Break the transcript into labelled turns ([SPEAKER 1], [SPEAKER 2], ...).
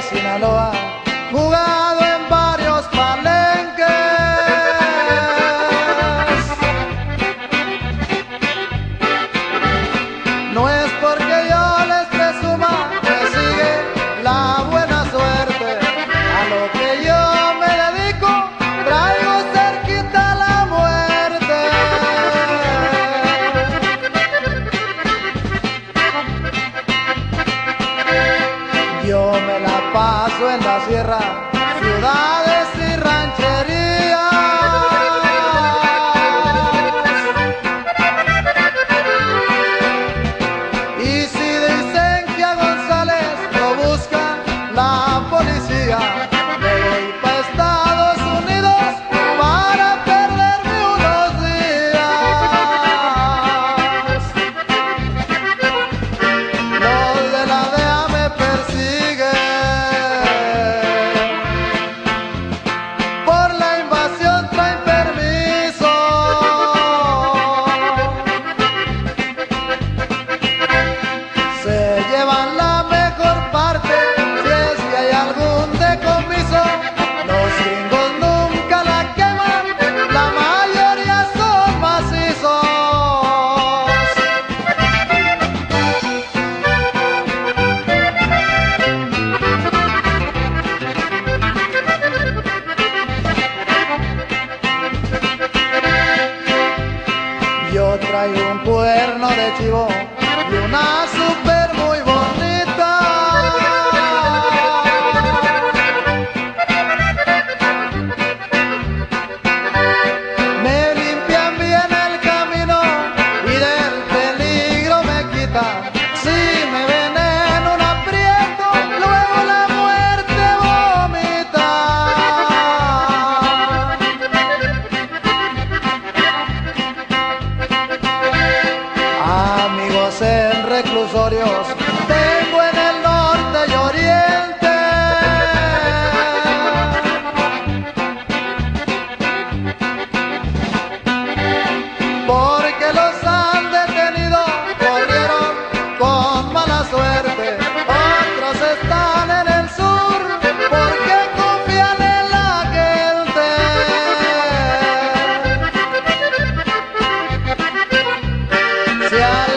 [SPEAKER 1] Sinaloa. En la sierra, ciudades traigo un cuerno de chivo especial.